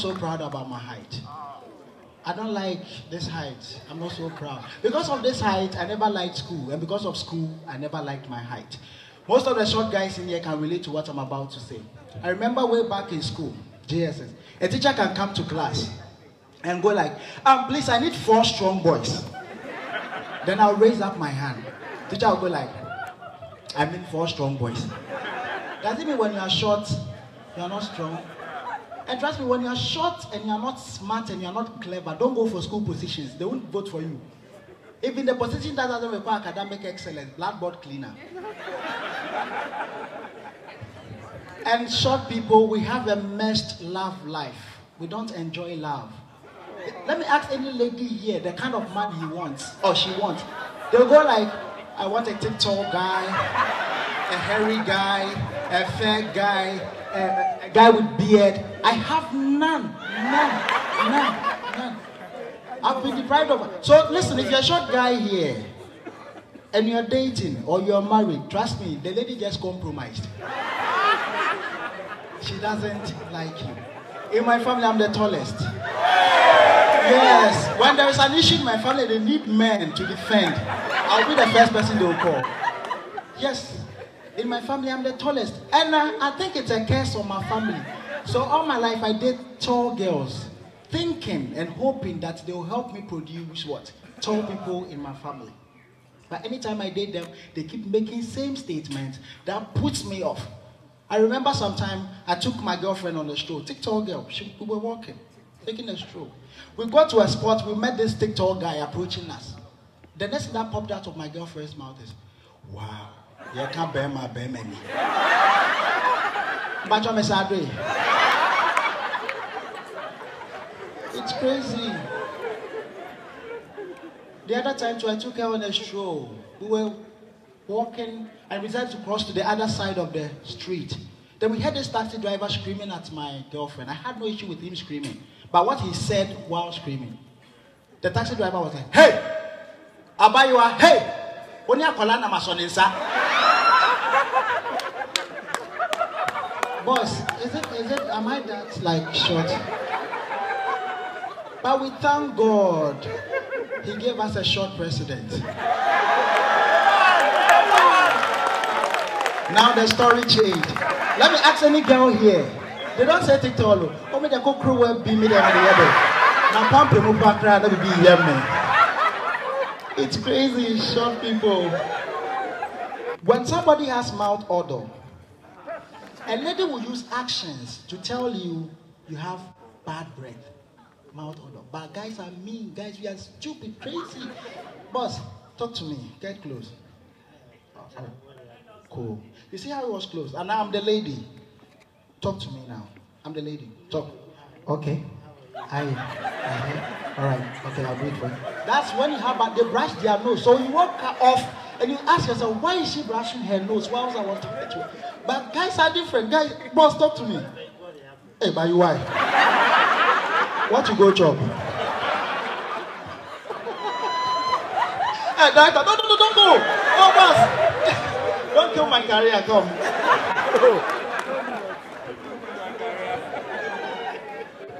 so proud about my height. I don't like this height. I'm not so proud. Because of this height, I never liked school. And because of school, I never liked my height. Most of the short guys in here can relate to what I'm about to say. I remember way back in school, JSS, a teacher can come to class and go like, um, please, I need four strong boys. then I'll raise up my hand. Teacher will go like, I mean four strong boys. Does it mean when you are short, you are not strong? And trust me, when you are short and you are not smart and you are not clever, don't go for school positions. They won't vote for you. Even the position that doesn't require academic excellence, blackboard cleaner. and short people, we have a messed love life. We don't enjoy love. Let me ask any lady here the kind of man he wants or she wants. They'll go like, I want a TikTok guy, a hairy guy, a fair guy, a, a guy with beard. I have none, none, none, none. I've been deprived of. So listen, if you're a short guy here and you're dating or you're married, trust me, the lady just compromised. She doesn't like you. In my family, I'm the tallest. Yes, when there is an issue in my family, they need men to defend. I'll be the first person they will call. Yes, in my family, I'm the tallest. And uh, I think it's a curse on my family. So all my life, I date tall girls, thinking and hoping that they will help me produce what? Tall people in my family. But anytime I date them, they keep making same statements that puts me off. I remember sometime I took my girlfriend on a stroll, TikTok girl. She, we were walking, taking a stroll. We got to a spot, we met this TikTok guy approaching us. The next thing that popped out of my girlfriend's mouth is, wow, can't bear my bear me. But you It's crazy. The other time too, I took her on a stroll. We were walking and decided to cross to the other side of the street. Then we heard this taxi driver screaming at my girlfriend. I had no issue with him screaming. But what he said while screaming, the taxi driver was like, Hey! Abayua, hey! Oni akola na masoninsa. Boss, is it, is it, am I that like short? But we thank God he gave us a short president. Now the story changed. Let me ask any girl here. They don't say it all. Oh, me the crew will be me the other. Now pump him up and that be yummy. It's crazy, short people. When somebody has mouth odor, a lady will use actions to tell you you have bad breath. Mouth odor. But guys are mean. Guys, we are stupid, crazy. Boss, talk to me. Get close. Cool. You see how it was close? And now I'm the lady. Talk to me now. I'm the lady. Talk. Okay. I. All right. Okay, I'll do it for you. That's when you have a, they brush their nose. So you walk off and you ask yourself, why is she brushing her nose? Why was I want to hurt you? But guys are different. Guys, boss, talk to me. Hey, by you why? What you go job? hey, director, no, no, no, don't go. Oh, boss. Don't kill my career, come.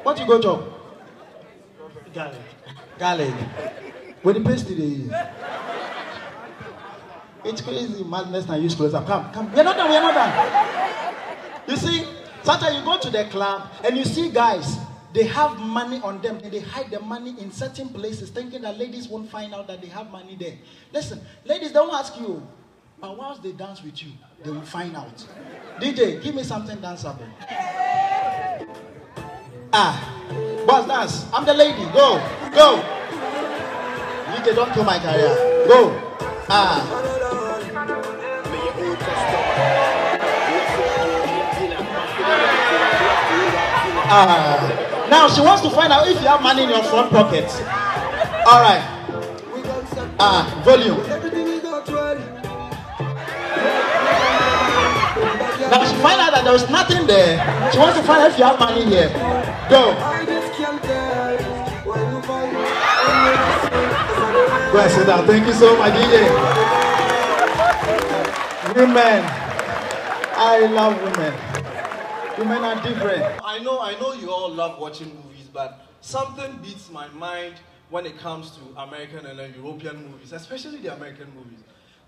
what you go job? Garlic. Garlic. When the paste today. It's crazy, madness and use close up. Come, come. We're not done, we're not done. You see, sometimes you go to the club and you see guys, they have money on them and they hide the money in certain places, thinking that ladies won't find out that they have money there. Listen, ladies don't ask you, but once they dance with you, they will find out. DJ, give me something danceable. Ah, boss dance. I'm the lady. Go, go. DJ, don't kill my career. Go. Ah. Now she wants to find out if you have money in your front pocket. All right. Ah, volume. Now she find out that there was nothing there. She wants to find out if you have money here. Go. Go and sit down. Thank you so much, DJ. Women. I love women. Women are different. I know, I know you all love watching movies, but something beats my mind when it comes to American and European movies, especially the American movies.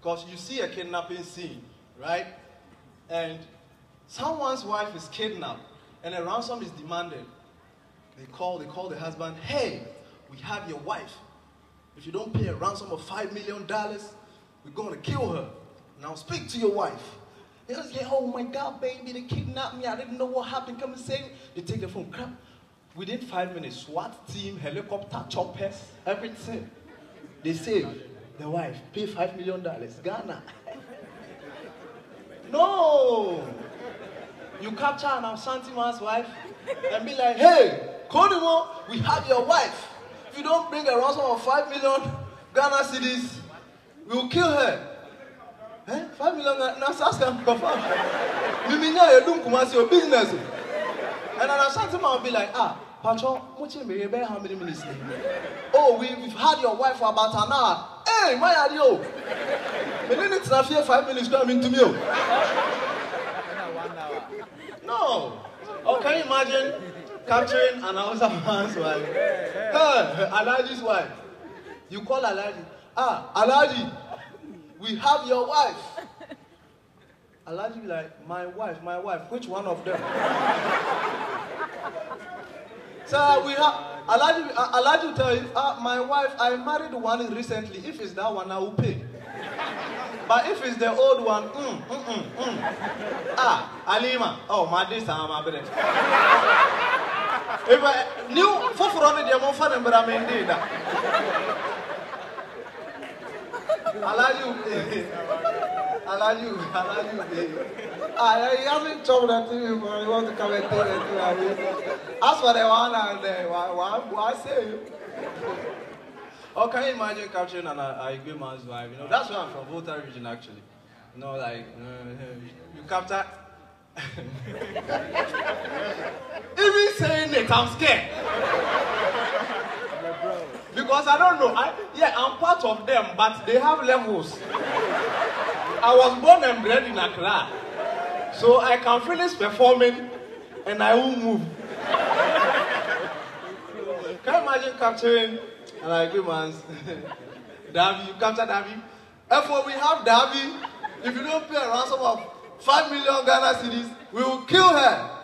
Because you see a kidnapping scene, right? And someone's wife is kidnapped and a ransom is demanded. They call, they call the husband, hey, we have your wife. If you don't pay a ransom of five million dollars, we're gonna kill her. Now speak to your wife. They just say, oh my God, baby, they kidnapped me. I didn't know what happened. Come and save me. They take the phone. Crap. Within five minutes, SWAT team, helicopter, choppers, everything. They save the wife. Pay five million dollars. Ghana. no. You capture an Ashanti man's wife and be like, hey, Kodimo, we have your wife. If you don't bring a ransom of five million Ghana cedis, we will kill her. Eh? Five million Ghana, now ask them confirm. Miminya, you don't come as your business. And an Ashanti man will be like, ah, Patron, what you mean, how many minutes? Oh, we, we've had your wife for about an hour. Hey, my are you? And then it's not here five minutes coming to me. No. Oh, can you imagine capturing an Hausa man's wife? Hey, Alhaji's wife. You call Alhaji. Ah, Alhaji, we have your wife. Alhaji be like, my wife, my wife. Which one of them? so we have. Uh, Alhaji will tell you, ah, my wife. I married one recently. If it's that one, I will pay. But if it's the old one, mm, mm, mm, mm. ah, Alima, oh, my this time, my brother. If I new for for the but I'm indeed. Alaju, Alaju, Alaju. Ah, he hasn't told that to me, but he wants to come and tell it to me. As for the one and the why say you? Or can you imagine capturing an Igwe man's wife? You know, that's where I'm from, Volta region actually. You know, like, uh, you capture. Even saying it, I'm scared. Because I don't know. I, yeah, I'm part of them, but they have levels. I was born and bred in Accra. So I can finish performing and I won't move. Can you imagine capturing agree, man. Davi, you capture Davi. Therefore, we have Davi. If you don't pay a ransom of 5 million Ghana cedis, we will kill her.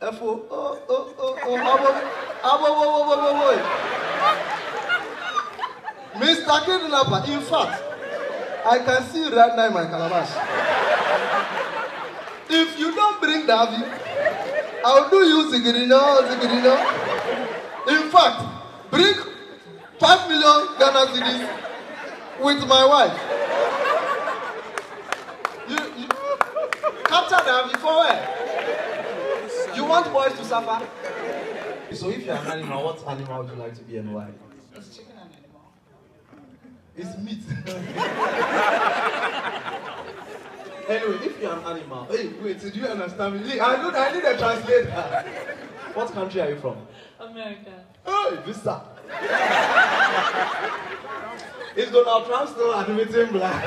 Therefore, oh, oh, oh, oh, abo, abo, abo, abo, abo, Mr. Kidnapper, in fact, I can see right now in my calabash. If you don't bring Davi, I'll do you zigirino, zigirino. In fact, bring five million Ghana cedis with my wife. You, you capture them before where? You want boys to suffer? So if you're an animal, what animal would you like to be and why? It's chicken and animal. It's meat. anyway, if you're an animal, hey, wait, did you understand me? I need, I need a translator. What country are you from? America. Hey, Vista. Is Donald Trump still admitting black?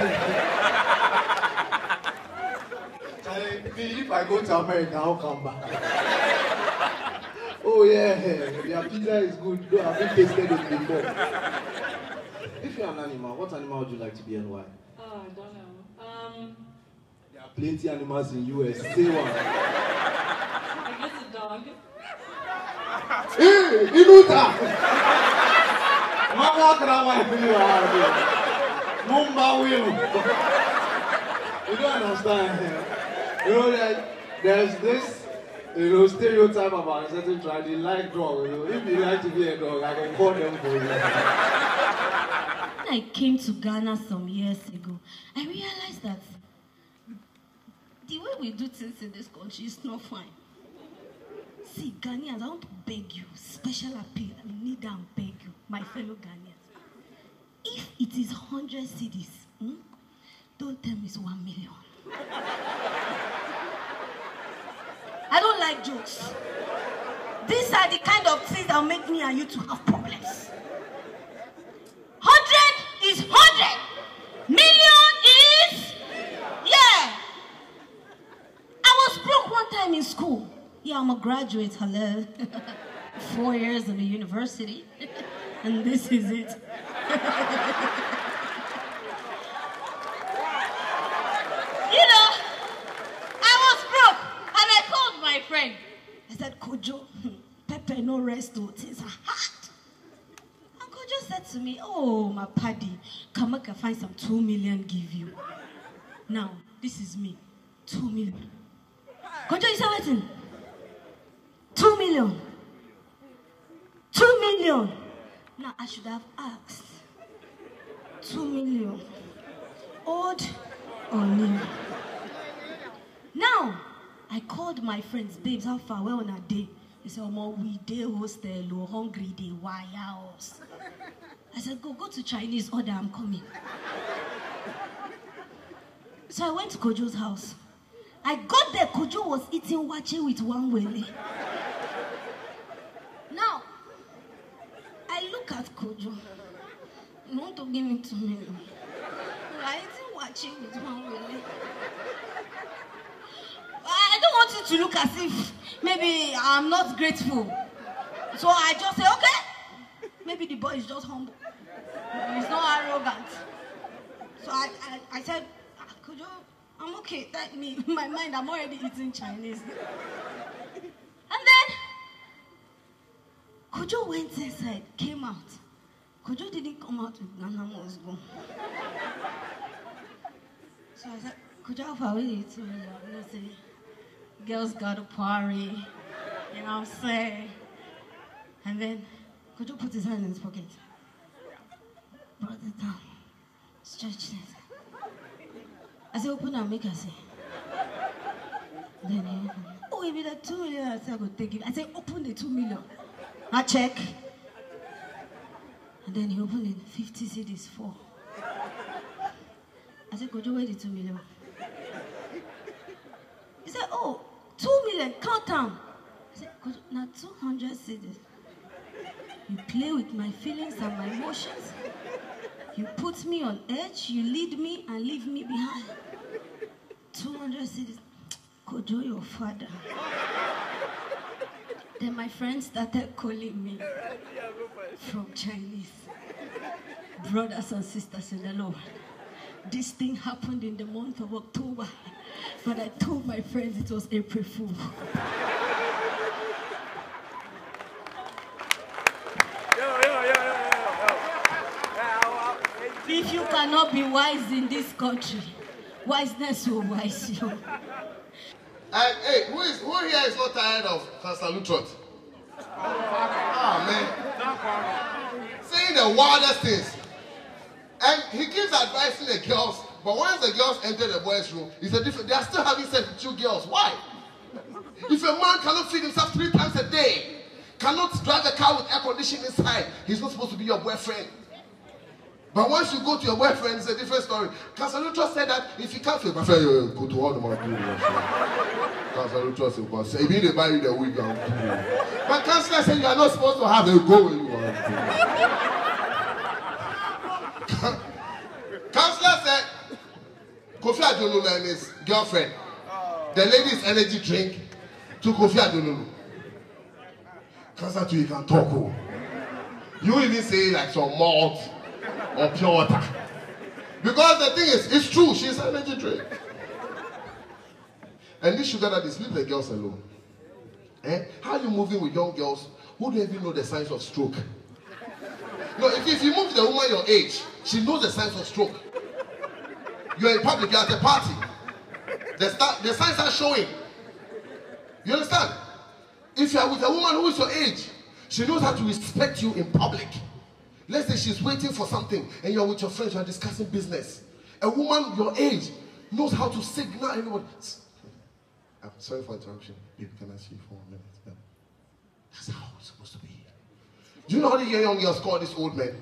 Charlie, if I go to America, I'll come back. Oh yeah, their pizza is good. Though I've been tasted it before. If you're an animal, what animal would you like to be and why? Oh, I don't know. Um, There are plenty animals in US. Say one. I guess a dog. Hey, Inuta! Mama kra wa ibili. Mumba will. You don't understand. You know that there's this you know stereotype about a certain tribe. They like dog. You know, if you like to be a dog, I can call them for you. When I came to Ghana some years ago, I realized that the way we do things in this country is not fine. See, Ghanaians, I want to beg you, special appeal, I need and beg you, my fellow Ghanaians. If it is 100 cedis, hmm, don't tell me it's 1 million. I don't like jokes. These are the kind of things that will make me and you to have problems. 100 is 100. Million is, yeah. I was broke one I'm in school. Yeah, I'm a graduate. Hello. Four years in the university. and this is it. you know, I was broke and I called my friend. I said, Kojo, Pepe no rest, oh, things are hard. Uncle just said to me, Oh, my paddy, come I find some two million give you. Now, this is me. Two million. Kojo, you say what? Two million. Two million. Now, I should have asked. Two million. Old or new? Now, I called my friends, babes, how far? Where on a day? They said, oh, we day hostel, or hungry, they wire us. I said, go, go to Chinese order, I'm coming. So I went to Kojo's house. I got there, Kojo was eating waakye with one wele. Now, I look at Kojo. You want to give it to me million? I eating waakye with one. I don't to look as if maybe I'm not grateful. So I just say, okay. Maybe the boy is just humble. He's not arrogant. So I, I, I said, "Ah, Kojo, I'm okay. thank me, in my mind, I'm already eating Chinese. And then Kojo went inside, came out. Kojo didn't come out with Nana Mosgo. So I said, Kojo, how far away you to me? You know, say, girls got a party. You know what I'm saying? And then Kojo put his hand in his pocket, brought it down, stretched it. I said, open and make her see. Then he. Oh, it be the two million. I said, I go take it. I said, open the two million. I check. And then he opened it. 50 cedis, four. I said, Kojo, where the two million? He said, oh, two million, count them. I said, now 200 cedis. You play with my feelings and my emotions. You put me on edge, you lead me and leave me behind. 200 cedis. Kojo, your father. Then my friends started calling me from Chinese. Brothers and sisters in the Lord. This thing happened in the month of October. But I told my friends it was April Fool. If you cannot be wise in this country, wiseness will wise you. And hey, who is who here is not tired of Pastor Lutterodt? Ah man. Saying the wildest things. And he gives advice to the girls, but once the girls enter the boys' room, it's a different they are still having sex with two girls. Why? If a man cannot feed himself three times a day, cannot drive a car with air conditioning inside, he's not supposed to be your boyfriend. But once you go to your boyfriend, it's a different story. Casalutra said that if you can't feel my friend, you go to all the do Casalutra said, but say, if you didn't buy you the wig, I'll do it. But Counselor said you are not supposed to have a go when you want. Counselor said, Kofi Adonulu and his girlfriend, the lady's energy drink to Kofi Adonulu. Counselor too, you can talk. Oh. You even say like some malt or pure water. Because the thing is, it's true, she's an energy drink. And this sugar daddies, leave the girls alone. Eh? How are you moving with young girls who don't even know the signs of stroke? No, if, if you move the woman your age, she knows the signs of stroke. You're in public, you're at a party. The, start, the signs are showing. You understand? If you are with a woman who is your age, she knows how to respect you in public. Let's say she's waiting for something and you're with your friends, you're discussing business. A woman your age knows how to signal anyone. I'm sorry for interruption. Baby, can I see you for a minute? That's how it's supposed to be. Do you know how the young girls call this old man?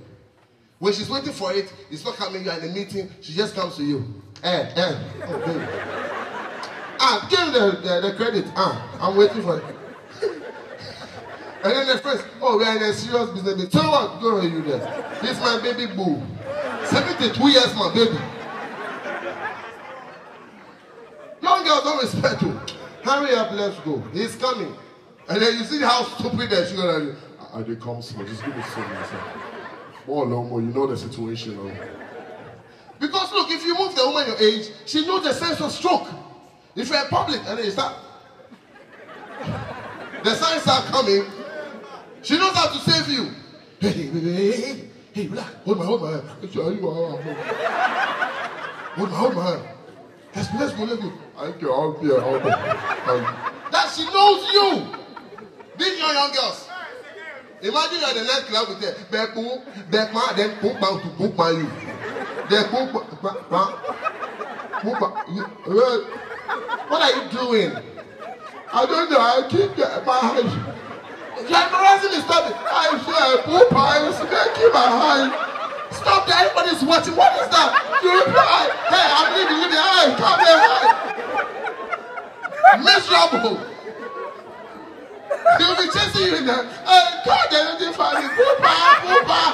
When she's waiting for it, it's not coming, you're in a meeting, she just comes to you. Eh, eh. Oh, baby. Ah, give the, the, the credit. Ah, I'm waiting for it. And then the friends, oh, we are in a serious business. Tell what, ahead, you there. This my baby boo. 72 years, my baby. Young girls don't respect you. Hurry up, let's go. He's coming. And then you see how stupid that she's gonna do. I did come small. Just give me some. More long, more. You know the situation. oh. Because look, if you move the woman your age, she knows the sense of stroke. If you're in public and you start, the signs are coming. She knows how to save you. Hey, hey, hey, hey, hey, relax. Hold my, hold my hand. You are. Hold my, hold my hand. Let's go, let's go, let's go. I can help you. help you. That she knows you. These young, young girls. Imagine you're at the next club with them. Back, boom, back, man, then boom, man, to boom, man, you. Then boom, man, man, boom, man, you. uh, What are you doing? I don't know. I keep getting my eyes. You're embarrassing me. Stop it. I say, poop eyes. Keep my eyes. Stop that. Everybody's watching. What is that? You reply. Hey, I'm leaving. Leave the eye. Come here. Miserable. 你们真是有人，呃，看见了就发，你不发，不发。